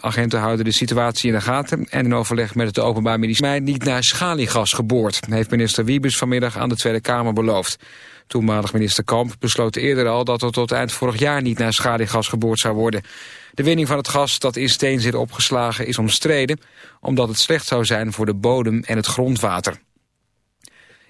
Agenten houden de situatie in de gaten en in overleg met het Openbaar Medicijn niet naar schaliegas geboord, heeft minister Wiebes vanmiddag aan de Tweede Kamer beloofd. Toenmalig minister Kamp besloot eerder al dat er tot eind vorig jaar niet naar schaliegas geboord zou worden. De winning van het gas dat in steen zit opgeslagen is omstreden, omdat het slecht zou zijn voor de bodem en het grondwater.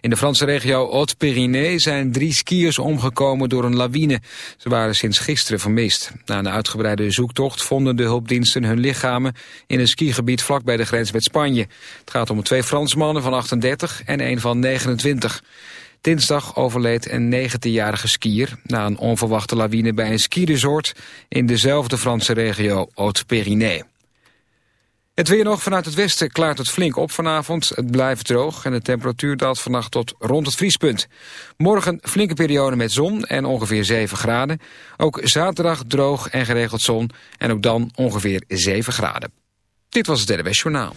In de Franse regio Haute-Pyrénées zijn drie skiers omgekomen door een lawine. Ze waren sinds gisteren vermist. Na een uitgebreide zoektocht vonden de hulpdiensten hun lichamen in een skigebied vlak bij de grens met Spanje. Het gaat om twee Fransmannen van 38 en een van 29. Dinsdag overleed een 19-jarige skier na een onverwachte lawine bij een skiresort in dezelfde Franse regio Haute-Pyrénées. Het weer nog vanuit het westen klaart het flink op vanavond. Het blijft droog en de temperatuur daalt vannacht tot rond het vriespunt. Morgen flinke periode met zon en ongeveer 7 graden. Ook zaterdag droog en geregeld zon en ook dan ongeveer 7 graden. Dit was het NWS Journaal.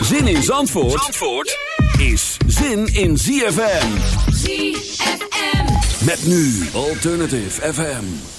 Zin in Zandvoort, Zandvoort is zin in ZFM. ZFM. Met nu Alternative FM.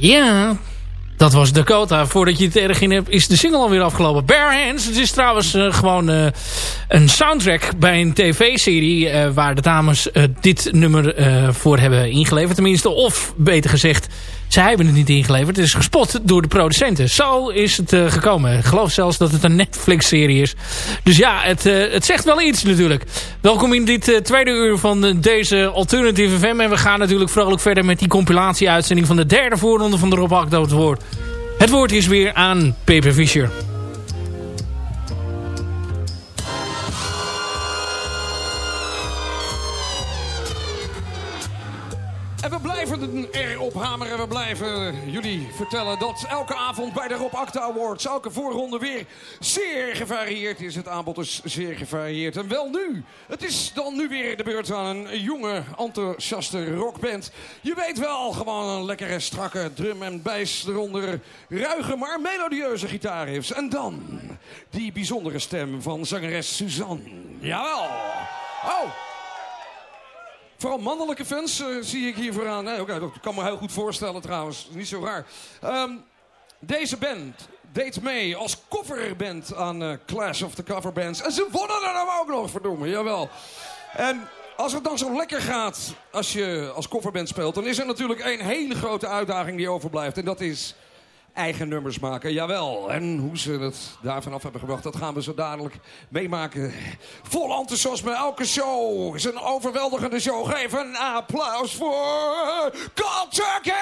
Ja, dat was Dakota. Voordat je het erg in hebt, is de single alweer afgelopen. Bare Hands. Het is trouwens uh, gewoon uh, een soundtrack bij een tv-serie... Uh, waar de dames dit nummer voor hebben ingeleverd. Tenminste, of beter gezegd, zij hebben het niet ingeleverd. Het is gespot door de producenten. Zo is het gekomen. Ik geloof zelfs dat het een Netflix-serie is. Dus ja, het, het zegt wel iets natuurlijk. Welkom in dit tweede uur van deze Alternative FM. En we gaan natuurlijk vrolijk verder met die compilatie-uitzending... van de derde voorronde van de Rob Akdoot Woord. Het woord is weer aan Pepe Fischer. Hameren. We blijven jullie vertellen dat elke avond bij de Rob Acta Awards... elke voorronde weer zeer gevarieerd is. Het aanbod is zeer gevarieerd. En wel nu. Het is dan nu weer de beurt aan een jonge, enthousiaste rockband. Je weet wel, gewoon een lekkere, strakke drum en bijs eronder. Ruige, maar melodieuze gitaarriffs. En dan die bijzondere stem van zangeres Suzanne. Jawel. Oh. Vooral mannelijke fans uh, zie ik hier vooraan. Okay, dat kan me heel goed voorstellen trouwens. Niet zo raar. Um, deze band deed mee als coverband aan uh, Clash of the Coverbands. En ze wonnen er nou ook nog, verdomme. Jawel. En als het dan zo lekker gaat als je als coverband speelt... dan is er natuurlijk één hele grote uitdaging die overblijft. En dat is eigen nummers maken. Jawel. En hoe ze het daarvan af hebben gebracht, dat gaan we zo dadelijk meemaken. Vol enthousiasme. Elke show is een overweldigende show. Geef een applaus voor Cold Turkey!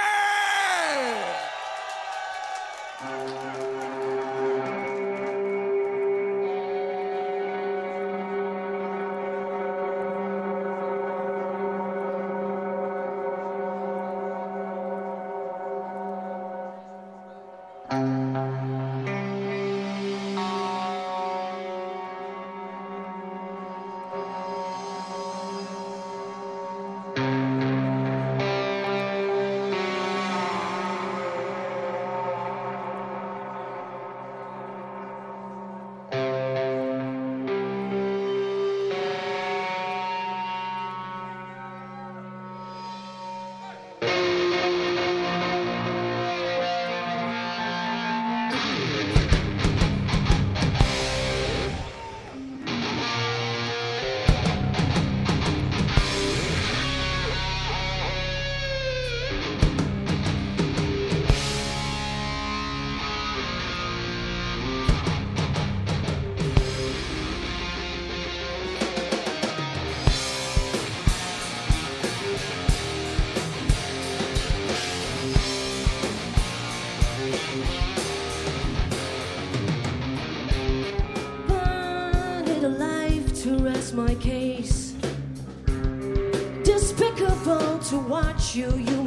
You, human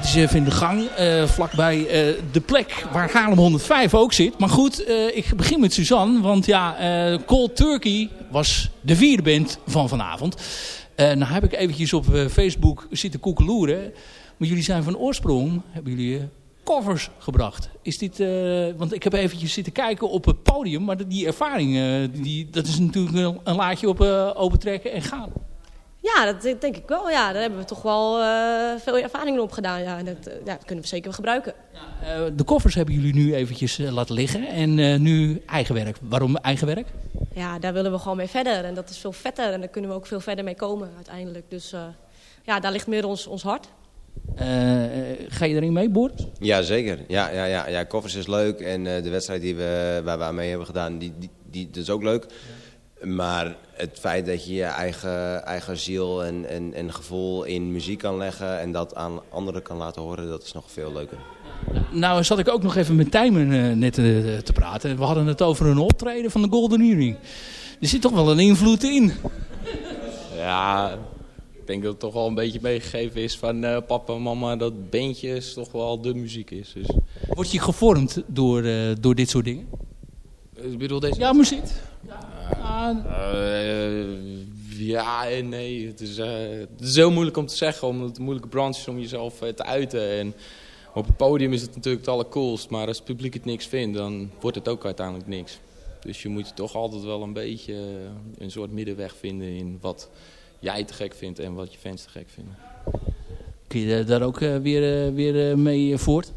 Dit is even in de gang, uh, vlakbij uh, de plek waar Haarlem 105 ook zit. Maar goed, uh, ik begin met Suzanne, want ja, Cold Turkey was de vierde band van vanavond. nou heb ik eventjes op Facebook zitten koekeloeren. Maar jullie zijn van oorsprong, hebben jullie covers gebracht. Is dit, want ik heb eventjes zitten kijken op het podium, maar die ervaring, die, dat is natuurlijk een laadje op en gaan. Ja, dat denk ik wel. Ja, daar hebben we toch wel uh, veel ervaringen op gedaan. Ja, dat, uh, ja, dat kunnen we zeker gebruiken. Ja, uh, de koffers hebben jullie nu eventjes laten liggen. En nu eigen werk. Waarom eigen werk? Ja, daar willen we gewoon mee verder. En dat is veel vetter. En daar kunnen we ook veel verder mee komen uiteindelijk. Dus ja, daar ligt meer ons, ons hart. ga je erin mee, Boert? Ja, zeker. Ja, ja, ja, ja, koffers is leuk. En de wedstrijd die we, waar we aan mee hebben gedaan, die, die, die, dat is ook leuk. Maar het feit dat je je eigen, eigen ziel en, en, en gevoel in muziek kan leggen... en dat aan anderen kan laten horen, dat is nog veel leuker. Nou zat ik ook nog even met Tijmen uh, net uh, te praten. We hadden het over een optreden van de Golden Earring. Er zit toch wel een invloed in. Ja, ik denk dat het toch wel een beetje meegegeven is van uh, papa en mama... dat bandjes toch wel de muziek is. Dus. Word je gevormd door, door dit soort dingen? Ik bedoel deze... Ja, muziek. Uh, ja en nee. Het is, uh, het is heel moeilijk om te zeggen, omdat het een moeilijke branche is om jezelf uh, te uiten. En op het podium is het natuurlijk het allercoolst, maar als het publiek het niks vindt, dan wordt het ook uiteindelijk niks. Dus je moet toch altijd wel een beetje een soort middenweg vinden in wat jij te gek vindt en wat je fans te gek vinden. Kun je daar ook weer, weer mee voort?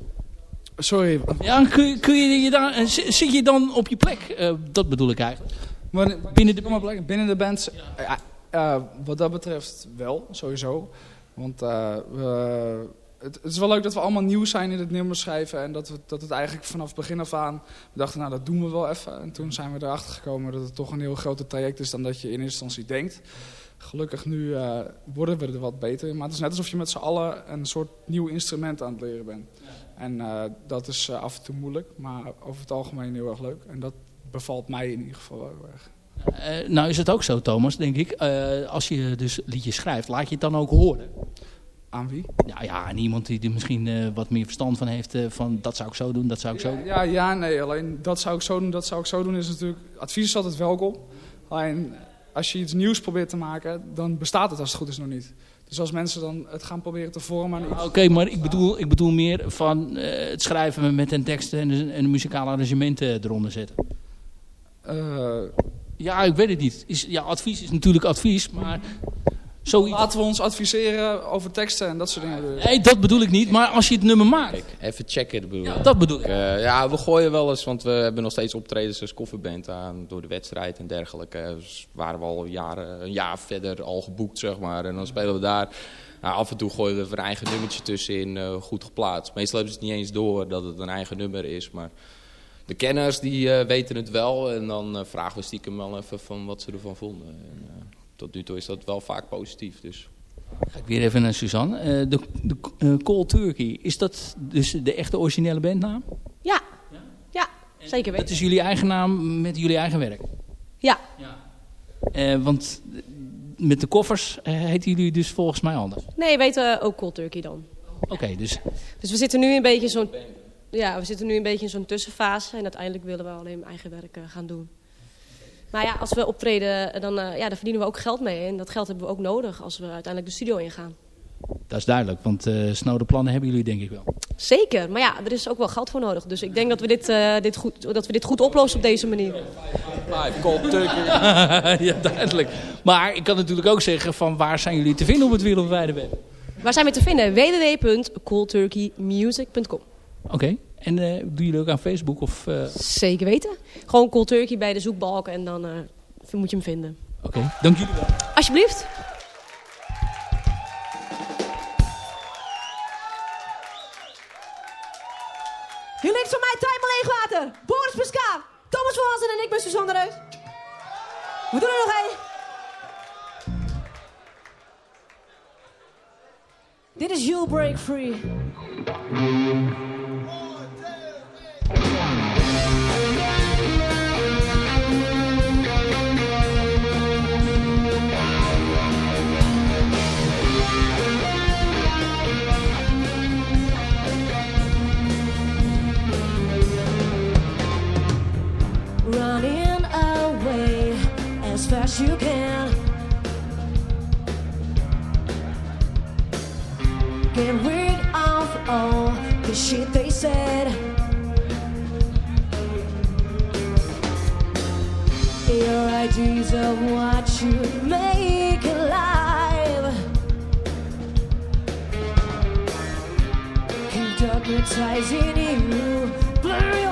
Sorry. Ja, kun, kun je je daar, zit je dan op je plek? dat bedoel ik eigenlijk. Maar binnen de, binnen de band, ja. uh, wat dat betreft wel, sowieso. Want we, het, het, is wel leuk dat we allemaal nieuw zijn in het nummer schrijven. En dat, we, dat het eigenlijk vanaf begin af aan, we dachten nou dat doen we wel even. En toen zijn we erachter gekomen dat het toch een heel groter traject is dan dat je in eerste instantie denkt. Gelukkig nu uh, worden we er wat beter in. Maar het is net alsof je met z'n allen een soort nieuw instrument aan het leren bent. En dat is af en toe moeilijk, maar over het algemeen heel erg leuk. En dat, bevalt mij in ieder geval wel erg. Nou is het ook zo, Thomas, denk ik. Als je dus liedjes schrijft, laat je het dan ook horen? Aan wie? Ja, ja aan iemand die er misschien wat meer verstand van heeft. van dat zou ik zo doen, dat zou ik zo doen. Ja, ja, nee. Alleen dat zou ik zo doen, dat zou ik zo doen is natuurlijk... Advies is altijd welkom. Alleen als je iets nieuws probeert te maken, dan bestaat het als het goed is nog niet. Dus als mensen dan het gaan proberen te vormen... Oké, okay, maar ik bedoel, ik bedoel meer van het schrijven met een tekst en een, muzikale arrangementen eronder zetten. Uh, ja, ik weet het niet. Is, ja, advies is natuurlijk advies, maar... Zoiets. Laten we ons adviseren over teksten en dat soort dingen. Nee, dat bedoel ik niet. Maar als je het nummer maakt... Kijk, even checken. Bedoel ja, dat bedoel ik. Uh, ja, we gooien wel eens, want we hebben nog steeds optredens als kofferband aan door de wedstrijd en dergelijke. Dus waren we al jaren, een jaar verder al geboekt, zeg maar. En dan spelen we daar. Nou, af en toe gooien we er een eigen nummertje tussenin, uh, goed geplaatst. Meestal hebben ze het niet eens door dat het een eigen nummer is, maar de kenners die uh, weten het wel. En dan uh, vragen we stiekem wel even van wat ze ervan vonden. En, uh, tot nu toe is dat wel vaak positief. Dus. Ga ik weer even naar Suzanne. de de Cold Turkey, is dat dus de echte originele bandnaam? Ja, ja, ja zeker weten. Dat is jullie eigen naam met jullie eigen werk? Ja. ja. want met de koffers heten jullie dus volgens mij anders? Nee, weten ook Cold Turkey dan. Oké, okay, dus... Dus we zitten nu een beetje zo'n ja, we zitten nu een beetje in zo'n tussenfase. En uiteindelijk willen we alleen eigen werk uh, gaan doen. Maar ja, als we optreden, dan, uh, ja, dan verdienen we ook geld mee. En dat geld hebben we ook nodig als we uiteindelijk de studio ingaan. Dat is duidelijk, want uh, snode plannen hebben jullie denk ik wel. Zeker, maar ja, er is ook wel geld voor nodig. Dus ik denk dat we dit, uh, dit, goed, dat we dit goed oplossen op deze manier. ja, duidelijk. Maar ik kan natuurlijk ook zeggen van waar zijn jullie te vinden op het wereldwijde web? Waar zijn we te vinden? www.coolturkeymusic.com Oké. Okay. En uh, doen jullie ook aan Facebook? Of, uh... Zeker weten. Gewoon Cold Turkey bij de zoekbalk en dan uh, moet je hem vinden. Oké, okay. dank jullie wel. Alsjeblieft. Hier links van mij Tijmen Leegwater, Boris Pesca, Thomas van en ik ben Suzanne Reus. We doen er nog één. Dit is You Break Free. The shit they said. Your ideas of what you make alive. Keep dogmatizing you, blur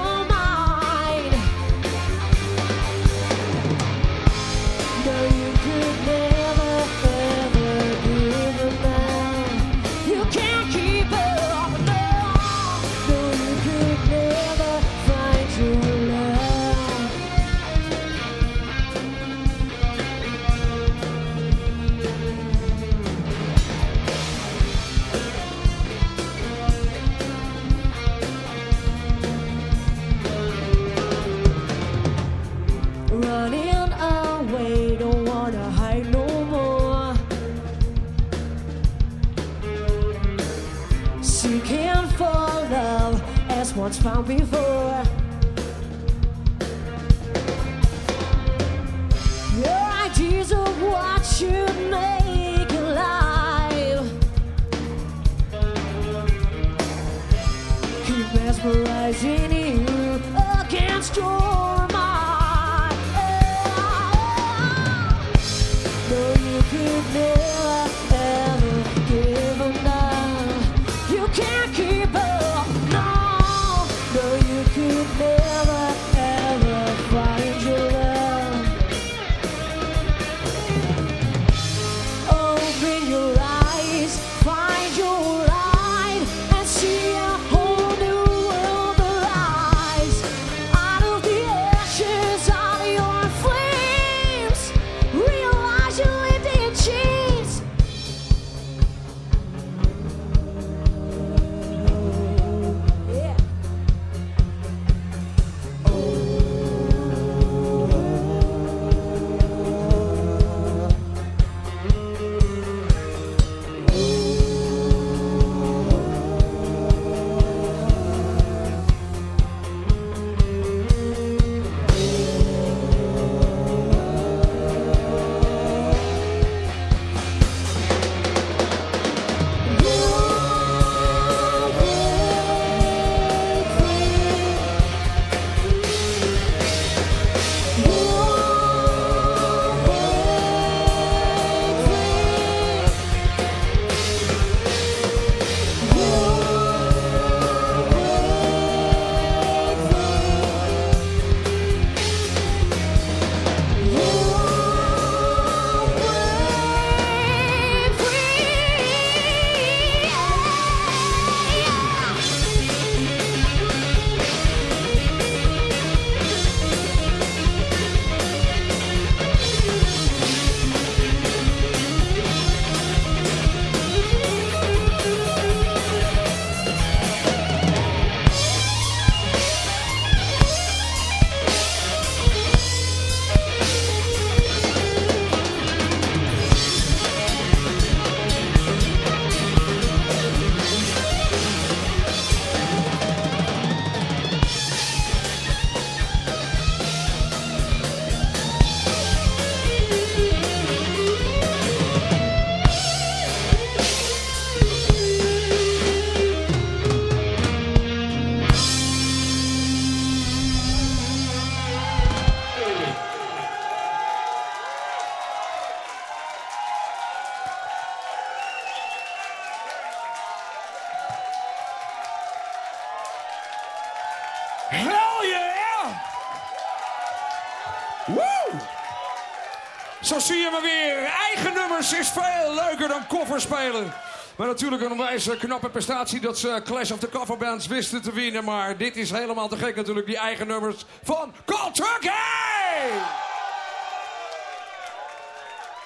spelen. Maar natuurlijk een onwijs eh, knappe prestatie dat ze Clash of the Coverbands wisten te winnen. Maar dit is helemaal te gek natuurlijk, die eigen nummers van Cold Turkey!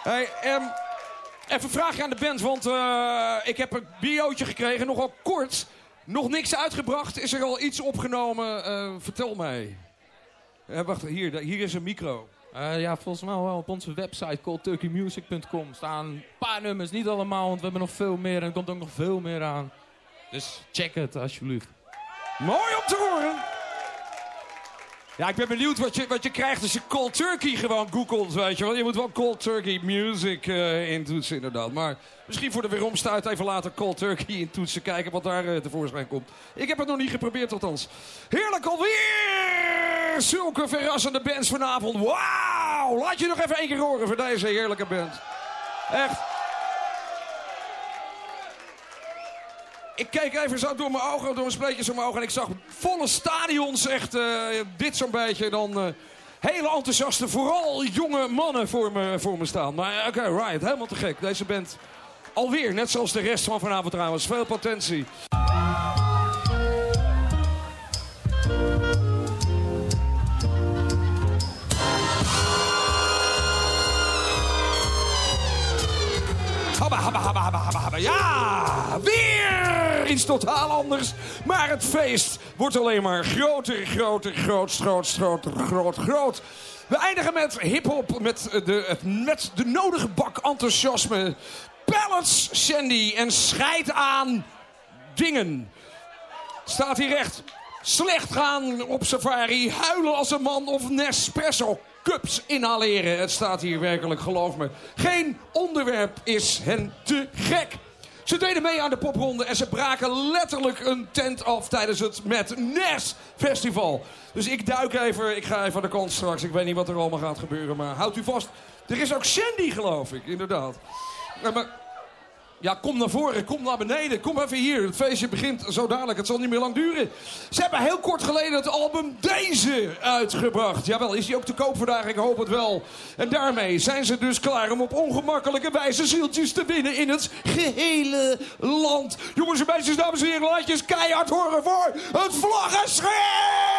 Hey, ehm, even een vraagje aan de band, want eh, ik heb een biootje gekregen, nogal kort. Nog niks uitgebracht, is er al iets opgenomen? Eh, vertel mij. Eh, wacht, hier, hier is een micro. Eh, ja, volgens mij wel op onze website coldturkeymusic.com staan een paar nummers. Niet allemaal, want we hebben nog veel meer en er komt ook nog veel meer aan. Dus check het alsjeblieft. Mooi om te horen. Ja, ik ben benieuwd wat je, wat je krijgt als je cold turkey gewoon googelt, weet je wel. Je moet wel cold turkey music eh intoetsen, inderdaad. Maar misschien voor de weeromstuit even later cold turkey intoetsen. Kijken wat daar eh, tevoorschijn komt. Ik heb het nog niet geprobeerd, althans. Heerlijk alweer! Zulke verrassende bands vanavond. Wauw! Laat je nog even één keer horen voor deze heerlijke band. Echt. Ik keek even zo door mijn ogen, door mijn spleetjes om mijn ogen. En ik zag volle stadions, echt eh, dit zo'n beetje. Dan eh, hele enthousiaste, vooral jonge mannen voor me, voor me staan. Maar eh, oké, right, helemaal te gek. Deze band alweer, net zoals de rest van vanavond trouwens. Veel potentie. Habba, habba, habba, habba, habba, habba. Ja, weer iets totaal anders. Maar het feest wordt alleen maar groter, groter, groot, groot, groot, groot, groot. We eindigen met hip-hop, met de, met de nodige bak enthousiasme. Pallets, Sandy en scheid aan dingen. Staat hier recht. Slecht gaan op safari, huilen als een man of Nespresso cups inhaleren. Het staat hier werkelijk, geloof me. Geen onderwerp is hen te gek. Ze deden mee aan de popronde en ze braken letterlijk een tent af tijdens het Met Nes Festival. Dus ik duik even, ik ga even aan de kant straks. Ik weet niet wat er allemaal gaat gebeuren, maar houdt u vast. Er is ook Sandy, geloof ik, inderdaad. Maar ja, kom naar voren, kom naar beneden, kom even hier. Het feestje begint zo dadelijk, het zal niet meer lang duren. Ze hebben heel kort geleden het album Deze uitgebracht. Jawel, is die ook te koop vandaag? Ik hoop het wel. En daarmee zijn ze dus klaar om op ongemakkelijke wijze zieltjes te winnen in het gehele land. Jongens en meisjes, dames en heren, laat je eens keihard horen voor het vlaggenschip!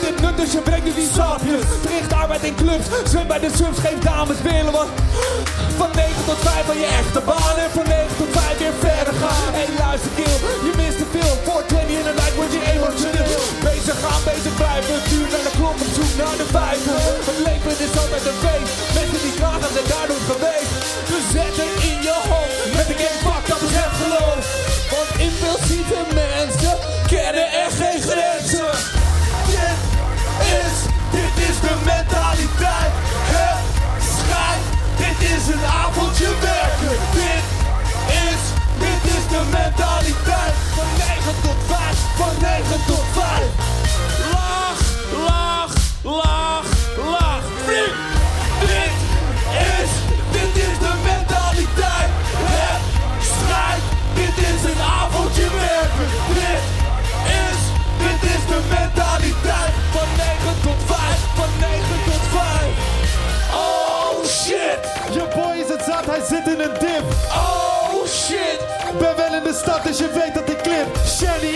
Niet het nut, dus je brengt nu die sapjes. Verricht arbeid in clubs, zwem bij de subs, geef dames willen wat. Van 9 tot 5 van je echte baan en van 9 tot 5 weer verder gaan. Hey luister kill,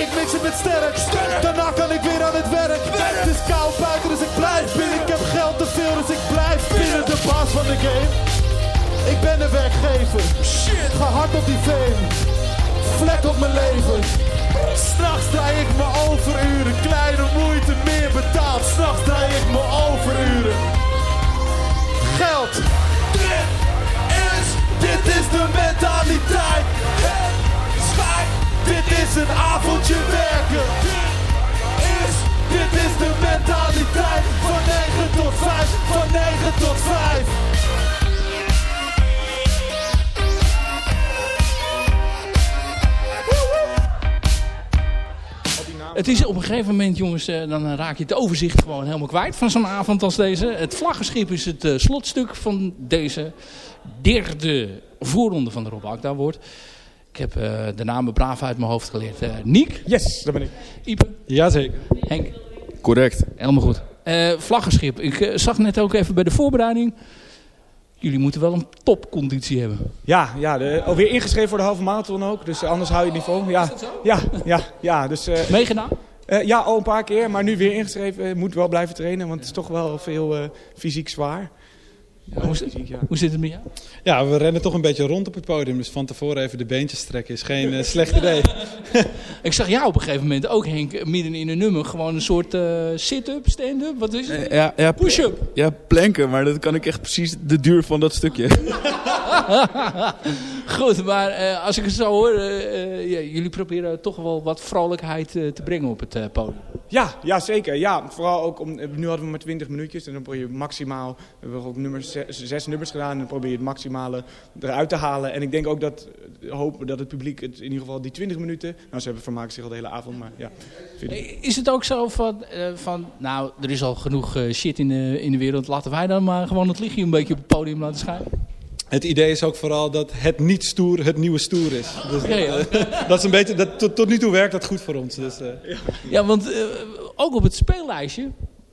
ik mix het met sterk. Daarna kan ik weer aan het werk. Het is koud buiten, dus ik blijf binnen. Ik heb geld te veel, dus ik blijf binnen. De baas van de game. Ik ben de werkgever. Shit. Ga hard op die fame. Vlek op mijn leven. S'nachts draai ik mijn overuren. Kleine moeite, meer betaald. S'nachts draai ik mijn overuren. Geld. Dit is, dit is de mentaliteit. Dit is een avondje werken. dit is, Dit is de mentaliteit. Van 9 tot 5. Van 9 tot 5. Het is op een gegeven moment, jongens, eh, dan raak je het overzicht gewoon helemaal kwijt van zo'n avond als deze. Het vlaggenschip is het eh, slotstuk van deze derde voorronde van de Rob Akda Award. Ik heb eh, de namen braaf uit mijn hoofd geleerd. Eh Niek, Yes, dat ben ik. Ipe, Jazeker. Henk. Correct. Helemaal goed. Eh, vlaggenschip. Ik zag net ook even bij de voorbereiding. Jullie moeten wel een topconditie hebben. Ja, ja de, alweer ingeschreven voor de halve marathon ook. Dus anders hou je het niveau. Ja, ja, ja, ja. Dus, eh, Meegedaan? eh, ja, al een paar keer. Maar nu weer ingeschreven. Moet wel blijven trainen. Want het is toch wel veel eh, fysiek zwaar. Hoe, fysiek, ja. hoe zit het met jou? Ja, we rennen toch een beetje rond op het podium. Dus van tevoren even de beentjes strekken is geen eh, slecht idee. Ik zag jou op een gegeven moment ook, Henk, midden in een nummer. Gewoon een soort eh, sit-up, stand-up. Wat is het? Ja, ja, Push-up. Ja, planken, maar dat kan ik echt precies de duur van dat stukje. Goed, maar eh, als ik het zo hoor, eh, eh, ja, jullie proberen toch wel wat vrolijkheid eh, te brengen op het eh, podium. Ja, ja, zeker. Ja, vooral ook om, eh, nu hadden we maar 20 minuutjes en dan probeer je maximaal, we hebben ook nummers, zes, nummers gedaan en probeer je het maximale eruit te halen. En ik denk ook dat, eh, hopen dat het publiek het in ieder geval die 20 minuten, nou ze hebben vermaakt zich al de hele avond, maar ja. ik- Is het ook zo van, eh, van nou, er is al genoeg eh, shit in de, in de wereld. Laten wij dan maar gewoon het lichtje een beetje op het podium laten schijnen. Het idee is ook vooral dat het niet stoer het nieuwe stoer is. Dus ja. eh, dat is een beetje, dat, tot, tot nu toe werkt dat goed voor ons. Dus, eh, Ja, want eh, ook op het speellijstje,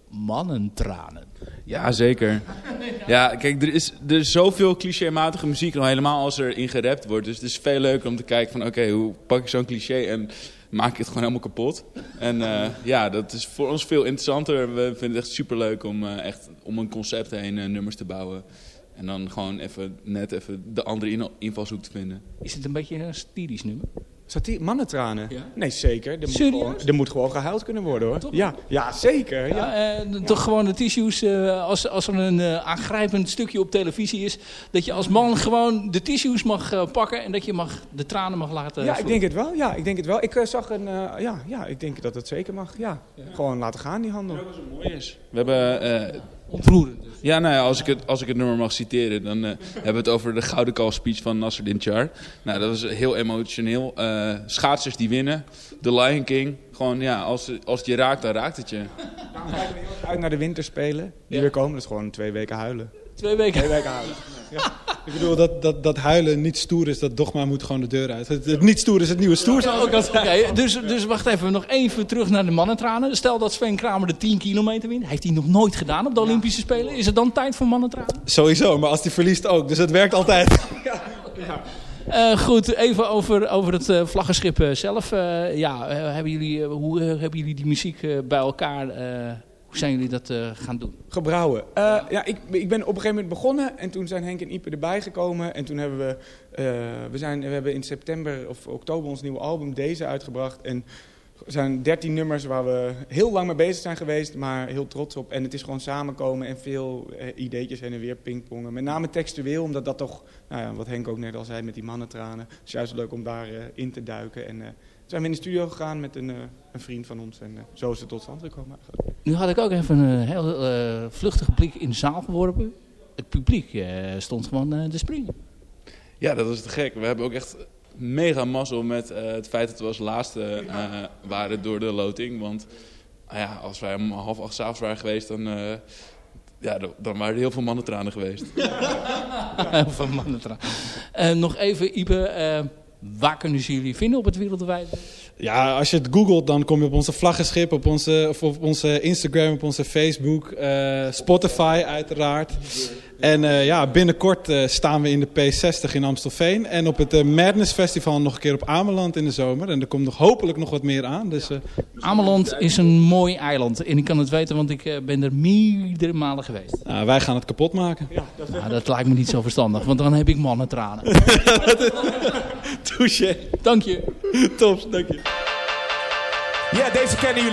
mannentranen. Ja, zeker. Ja, kijk, er is, er is zoveel clichématige muziek, al helemaal als er in gerapt wordt. Dus het is veel leuker om te kijken van, oké, hoe pak ik zo'n cliché en maak ik het gewoon helemaal kapot. En eh, ja, dat is voor ons veel interessanter. We vinden het echt superleuk om eh, echt om een concept heen eh, nummers te bouwen. En dan gewoon even, net even de andere in- invalshoek te vinden. Is het een beetje een satirisch nummer? Satire, mannentranen? Ja? Nee, zeker. Er moet, gewoon, er moet gewoon gehuild kunnen worden hoor. Ja, ja, zeker. Ja. Ja, eh, Toch gewoon de tissues, eh, als, als er een eh, aangrijpend stukje op televisie is, dat je als man gewoon de tissues mag eh, pakken en dat je mag, de tranen mag laten Ja, ik denk het wel. Ja, ik denk het wel. Ik zag een, eh, ja, ja, ik denk dat het zeker mag. Ja, gewoon laten gaan die handel. mooi is. We hebben... eh, Ontroerend. Ja, nou ja, als ik, het, als ik het nummer mag citeren, dan eh, hebben we het over de gouden call speech van Nasser Char. Nou, dat was heel emotioneel. Eh, schaatsers die winnen, The Lion King. Gewoon, ja, als, als het je raakt, dan raakt het je. Kijken we heel erg uit naar de winterspelen die weer komen. Dat is gewoon twee weken huilen. Twee weken. Twee weken huilen. ik bedoel, dat, dat, dat huilen niet stoer is, dat dogma moet gewoon de deur uit. Het, het niet stoer is het nieuwe stoer. Ja, ook dus, dus wacht even, nog even terug naar de mannentranen. Stel dat Sven Kramer de 10 kilometer wint. Heeft hij nog nooit gedaan op de Olympische Spelen. Is het dan tijd voor mannentranen? Sowieso, maar als die verliest ook. Dus het werkt altijd. Eh, goed, even over, over het eh, vlaggenschip eh, zelf. Eh, ja, hebben jullie, hoe hebben jullie die muziek bij elkaar... hoe zijn jullie dat eh, gaan doen? Gebrouwen. Eh, ja, ik, ik ben op een gegeven moment begonnen en toen zijn Henk en Ipe erbij gekomen. En toen hebben we, eh, we, zijn, we hebben in september of oktober ons nieuwe album Deze uitgebracht. En er zijn dertien nummers waar we heel lang mee bezig zijn geweest, maar heel trots op. En het is gewoon samenkomen en veel ideetjes heen en weer pingpongen. Met name textueel, omdat dat toch, nou ja, wat Henk ook net al zei met die mannentranen. Het is juist leuk om daarin in te duiken. En zijn we in de studio gegaan met een, eh, een vriend van ons en eh, zo is het tot stand gekomen eigenlijk. Nu had ik ook even een heel eh, vluchtige blik in de zaal geworpen. Het publiek eh, stond gewoon eh, te springen. Ja, dat is te gek. We hebben ook echt mega mazzel met het feit dat we als laatste eh, waren door de loting. Want nou ja, als wij om half acht s'avonds waren geweest, dan, eh, ja, dan- waren er heel veel mannentranen geweest. Van mannentranen. Eh, nog even, Ipe, eh, waar kunnen ze jullie vinden op het wereldwijde? Ja, als je het googelt, dan kom je op onze vlaggenschip, op onze, of op onze Instagram, op onze Facebook, eh, Spotify uiteraard. En eh, ja, binnenkort eh, staan we in de P60 in Amstelveen. En op het Madness Festival nog een keer op Ameland in de zomer. En er komt nog hopelijk nog wat meer aan. Dus, eh, Ameland is een mooi eiland. En ik kan het weten, want ik ben er meerdere malen geweest. nou, wij gaan het kapot maken. Nou, dat lijkt me niet zo verstandig, want dan heb ik mannentranen. Touché. Dank je. Top, dank je. Ja, deze kennen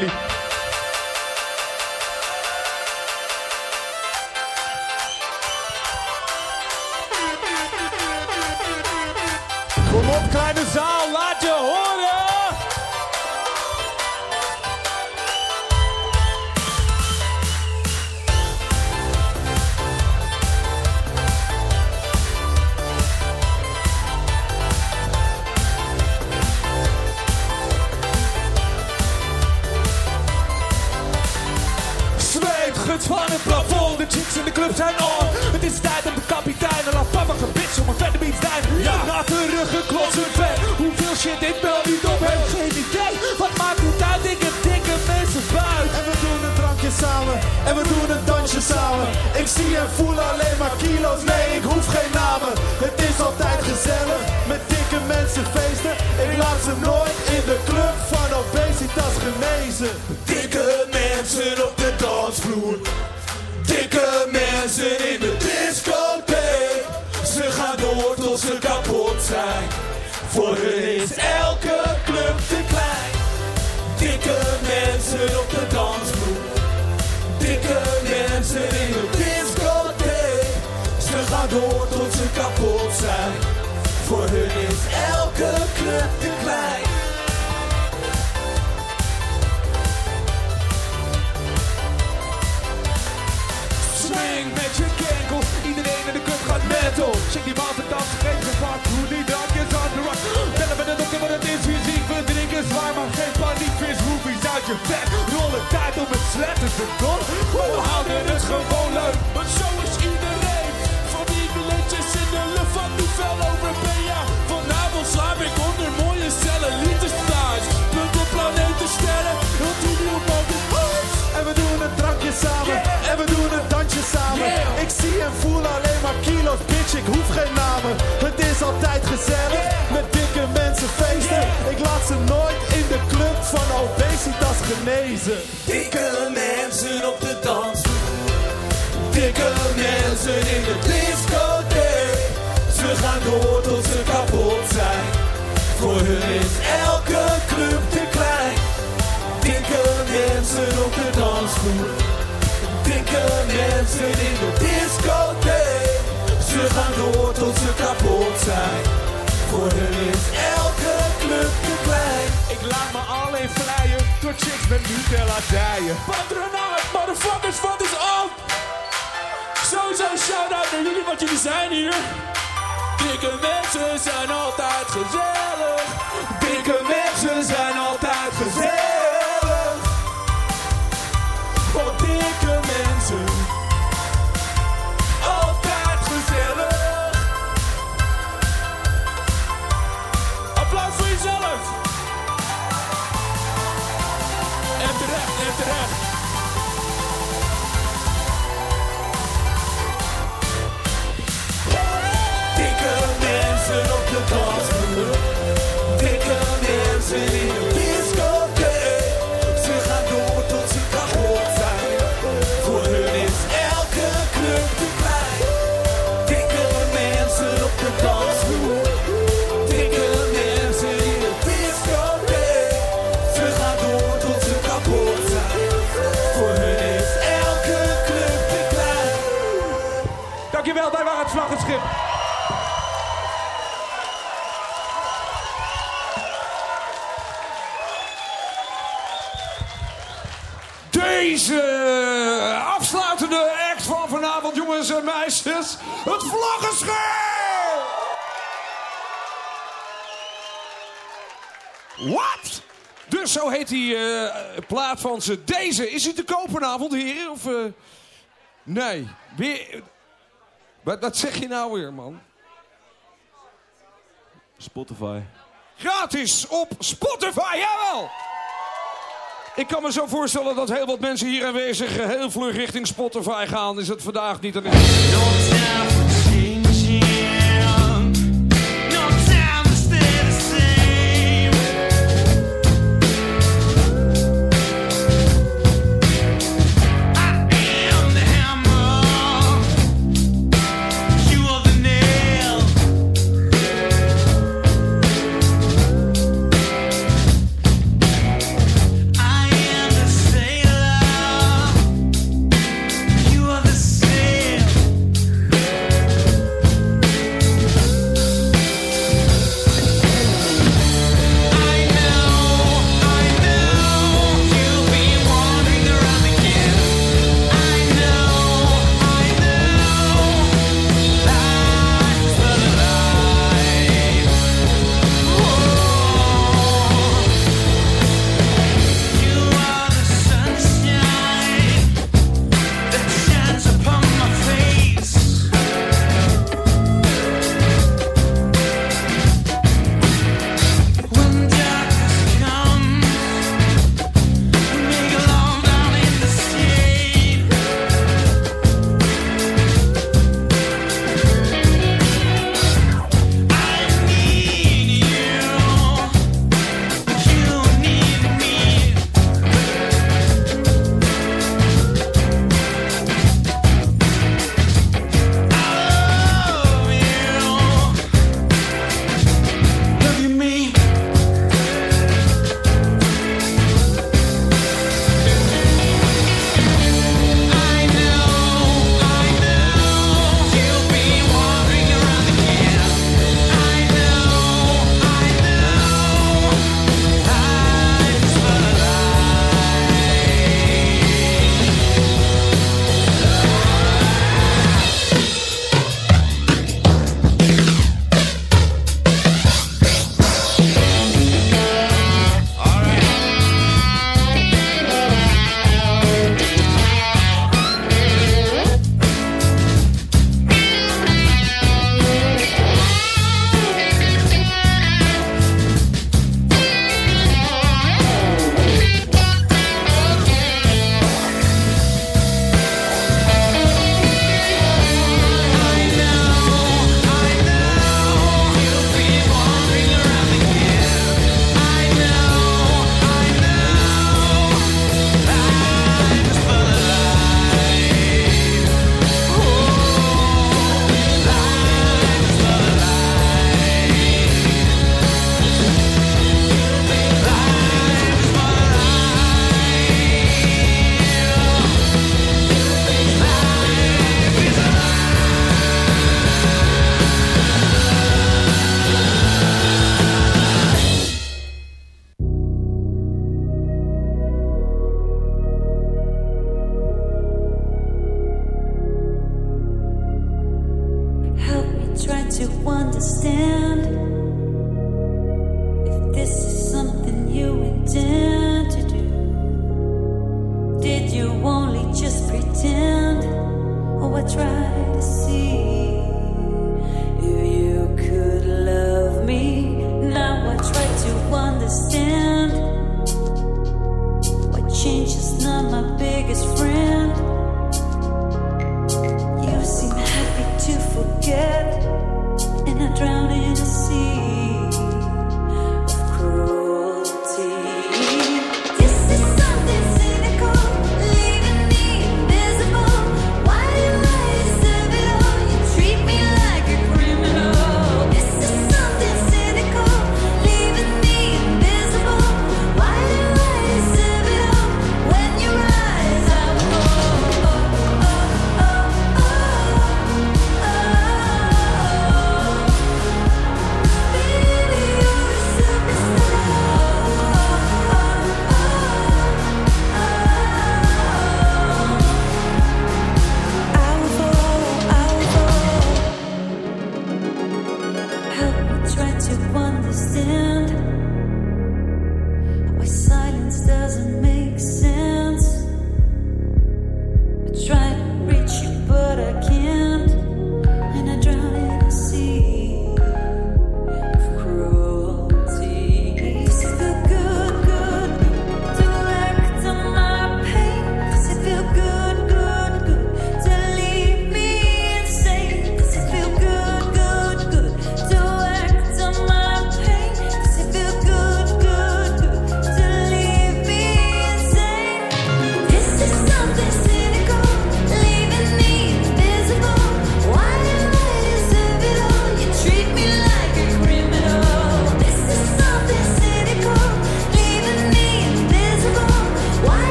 club zijn on. Het is tijd om de kapitein en laat papa gebitst om een verder beat zijn. Ja, na de ruggen klotsen vet. Hoeveel shit ik wel niet op heb, geen idee. Wat maakt het uit, ik heb dikke mensen buiten. En we doen een drankje samen, en we doen een dansje samen. Ik zie en voel alleen maar kilo's, nee ik hoef geen namen. Het is altijd gezellig, met dikke mensen feesten. Ik laat ze nooit in de club van obesitas genezen. Dikke mensen op de dansvloer. Dikke mensen in de discotheek. Ze gaan door tot ze kapot zijn. Voor hun is elke club te klein. Dikke mensen op de dansvloer. Dikke mensen in de discotheek. Ze gaan door tot ze kapot zijn. Voor hun is elke club uit je bed, rollen tijd om het sletten te doen. We houden het gewoon leuk, want zo is iedereen. Van die billetjes in de lucht van nu fel over PA. Vanavond slaap ik onder mooie cellen, staan. Punten, planeten, sterren, ultimium mogen En we doen een drankje samen, en we doen een dansje samen. Ik zie en voel alleen maar kilo's, bitch, ik hoef geen namen. Het is altijd gezellig, met dikke mensen feesten. Ik laat ze nooit in de van obesitas genezen. Dikke mensen op de dansvloer. Dikke mensen in de discotheek. Ze gaan door tot ze kapot zijn. Voor hun is elke club te klein. Dikke mensen op de dansvloer. Dikke mensen in de discotheek. Ze gaan door tot ze kapot zijn. Voor hun is elke club te klein. Ik laat me alleen vrijen door chicks met Nutella dijen. Patronaat, motherfuckers, wat is op? Sowieso shout-out naar jullie, want jullie zijn hier. Dikke mensen zijn altijd gezellig. Dikke mensen zijn altijd gezellig. Plaat van ze. Deze, is hij te koop vanavond, heren? Of, eh, Nee. Weer... Wat, wat zeg je nou weer, man? Spotify. Gratis op Spotify, jawel! Ik kan me zo voorstellen dat heel wat mensen hier aanwezig heel vlug richting Spotify gaan. Is het vandaag niet? Dan is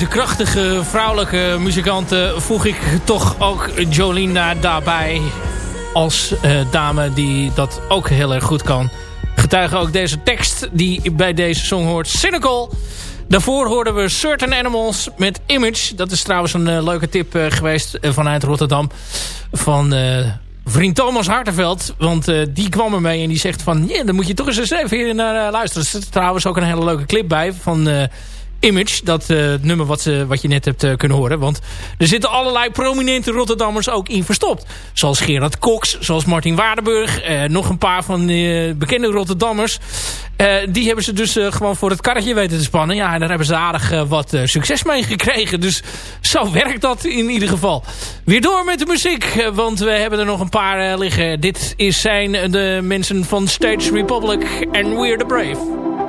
de krachtige vrouwelijke muzikanten voeg ik toch ook Jolina daarbij. Als eh, dame die dat ook heel erg goed kan. Getuige ook deze tekst die bij deze song hoort. Cynical. Daarvoor hoorden we Certain Animals met Image. Dat is trouwens een eh, leuke tip eh, geweest vanuit Rotterdam. Van vriend Thomas Hartenveld. Want die kwam ermee en die zegt van... Ja, dan moet je toch eens even hier naar luisteren. Er zit trouwens ook een hele leuke clip bij van... Image, dat eh, nummer wat, ze, wat je net hebt eh, kunnen horen. Want er zitten allerlei prominente Rotterdammers ook in verstopt. Zoals Gerard Cox, zoals Martin Waardenburg. eh, nog een paar van eh, bekende Rotterdammers. Die hebben ze dus gewoon voor het karretje weten te spannen. Ja, en daar hebben ze aardig wat succes mee gekregen. Dus zo werkt dat in ieder geval. Weer door met de muziek, want we hebben er nog een paar liggen. Dit is zijn de mensen van Stage Republic en We're the Brave.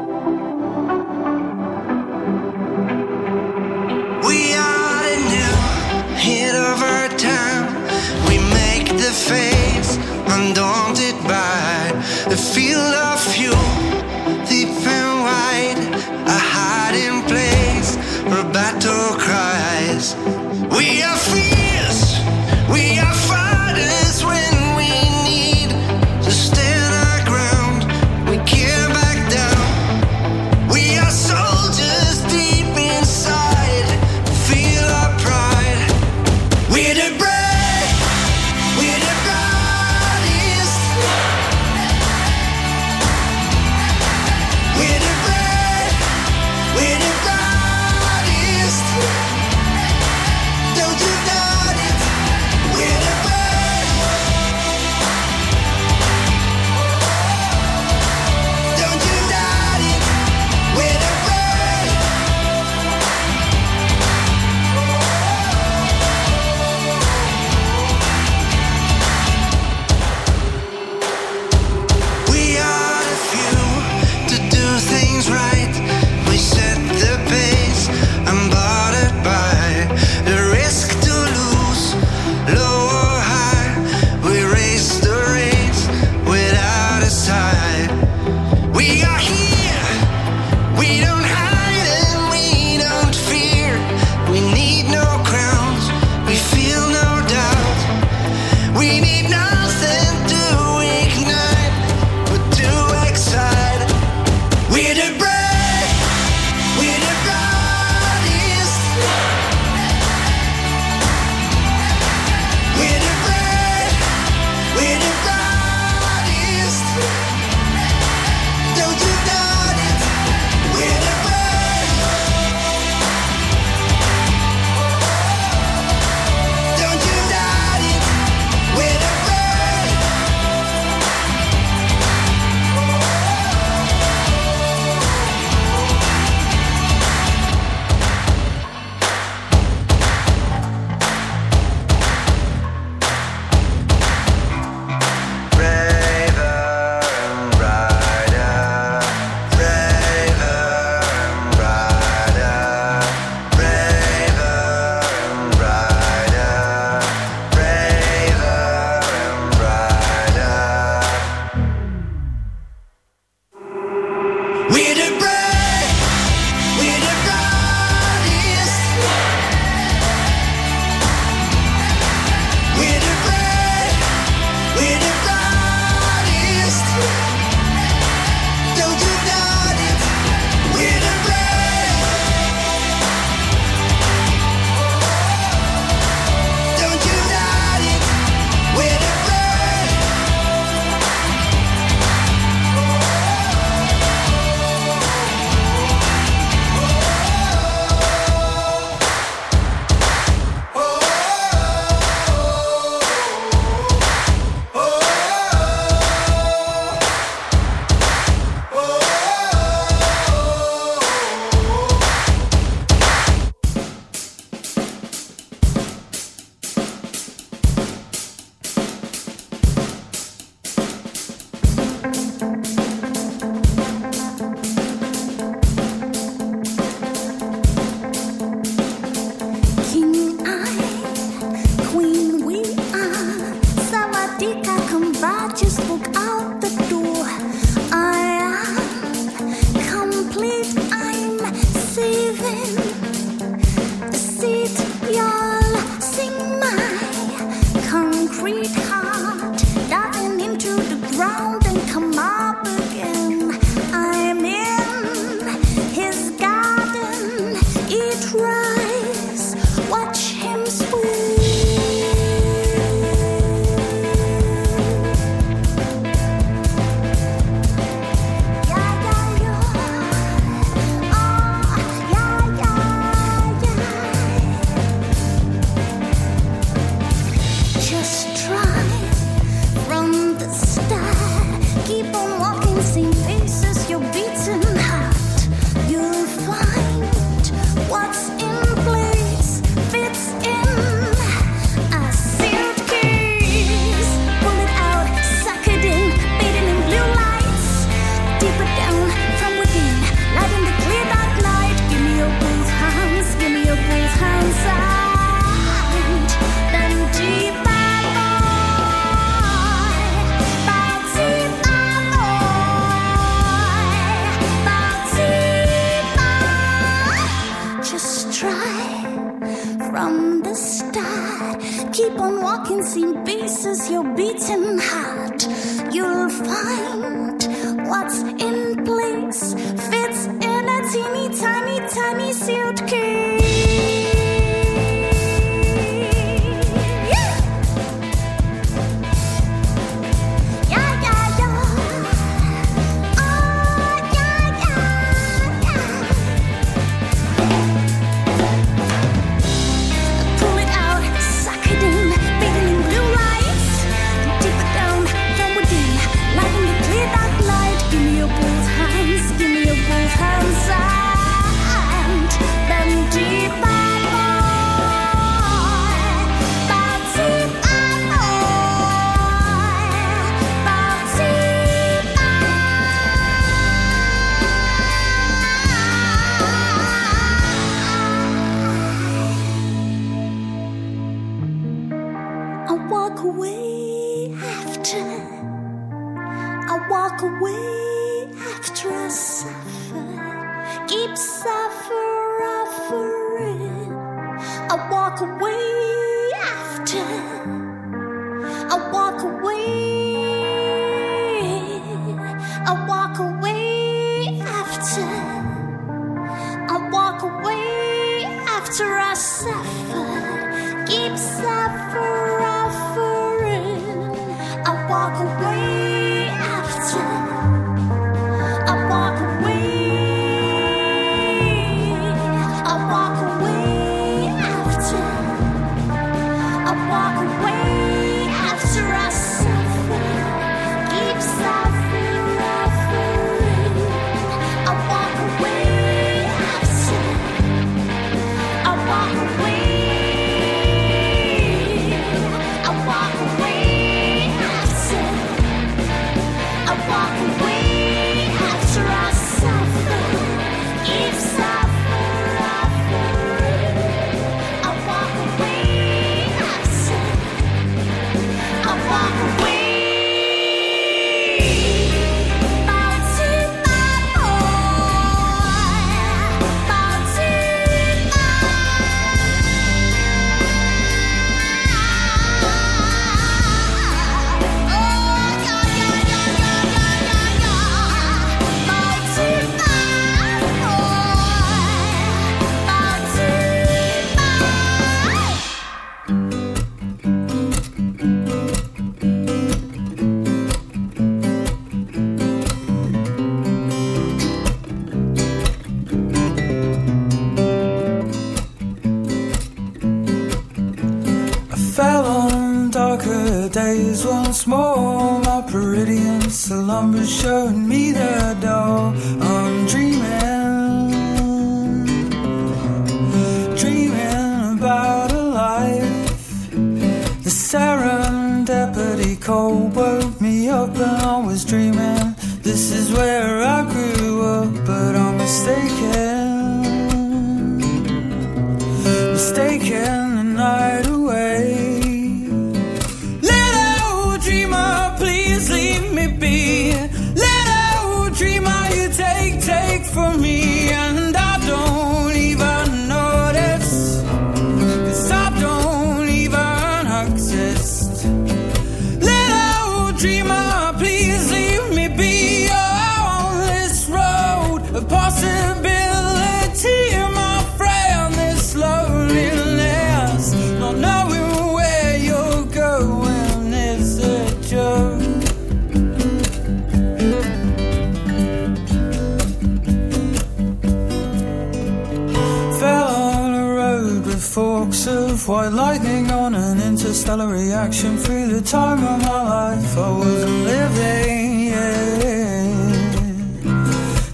Of white lightning on an interstellar reaction free the time of my life I wasn't living, yeah.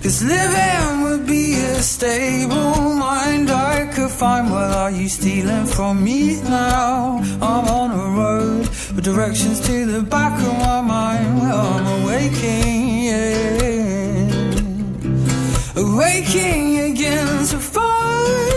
Cause living would be a stable mind I could find. Well, are you stealing from me now? I'm on a road with directions to the back of my mind. Well, I'm awaking, yeah. Awaking again to find.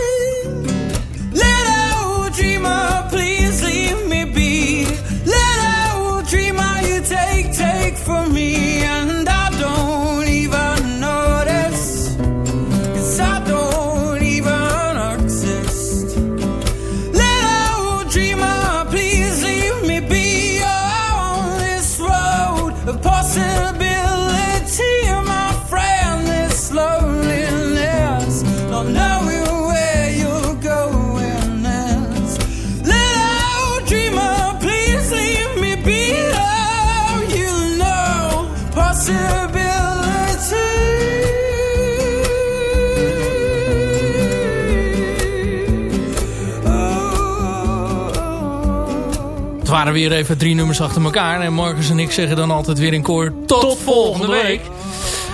Waren weer even drie nummers achter elkaar. En Marcus en ik zeggen dan altijd weer in koor tot, volgende week.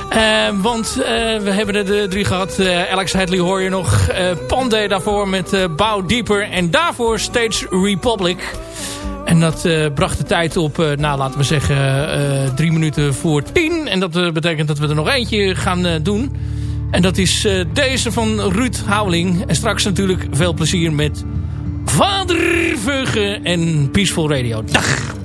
Eh, want eh, we hebben er de drie gehad. Eh, Alex Hadley hoor je nog. Pandey daarvoor met Bow Deeper. En daarvoor Stage Republic. En dat bracht de tijd op, nou laten we zeggen, drie minuten voor tien. En dat betekent dat we er nog eentje gaan doen. En dat is deze van Ruud Houweling. En straks natuurlijk veel plezier met Vader Veugen en Peaceful Radio. Dag!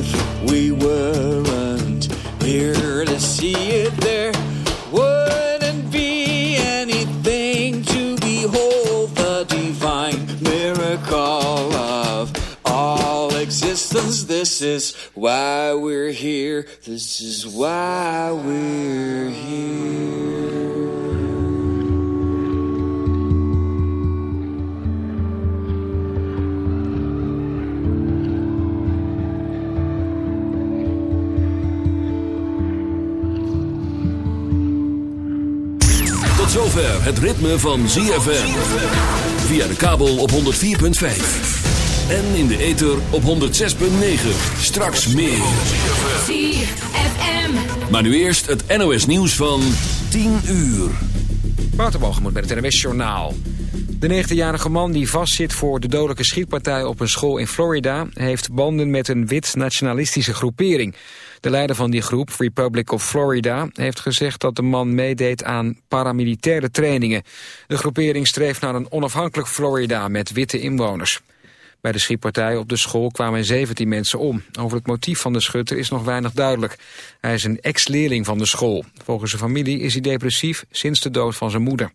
If we weren't here to see it, there wouldn't be anything to behold. The divine miracle of all existence. This is why we're here. This is why we're here. Het ritme van ZFM. Via de kabel op 104.5. En in de ether op 106.9. Straks meer. ZFM. Maar nu eerst het NOS nieuws van 10 uur. Waterbalgemoed met het NWS Journaal. De 19-jarige man die vastzit voor de dodelijke schietpartij op een school in Florida... heeft banden met een wit-nationalistische groepering. De leider van die groep, Republic of Florida, heeft gezegd dat de man meedeed aan paramilitaire trainingen. De groepering streeft naar een onafhankelijk Florida met witte inwoners. Bij de schietpartij op de school kwamen 17 mensen om. Over het motief van de schutter is nog weinig duidelijk. Hij is een ex-leerling van de school. Volgens zijn familie is hij depressief sinds de dood van zijn moeder.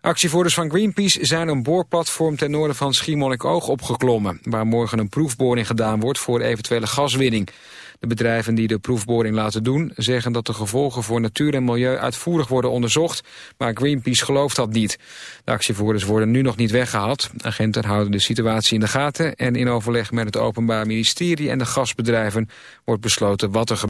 Actievoerders van Greenpeace zijn een boorplatform ten noorden van Schiermonnikoog opgeklommen... waar morgen een proefboring gedaan wordt voor eventuele gaswinning. De bedrijven die de proefboring laten doen zeggen dat de gevolgen voor natuur en milieu uitvoerig worden onderzocht, maar Greenpeace gelooft dat niet. De actievoerders worden nu nog niet weggehaald. Agenten houden de situatie in de gaten en in overleg met het Openbaar Ministerie en de gasbedrijven wordt besloten wat er gebeurt.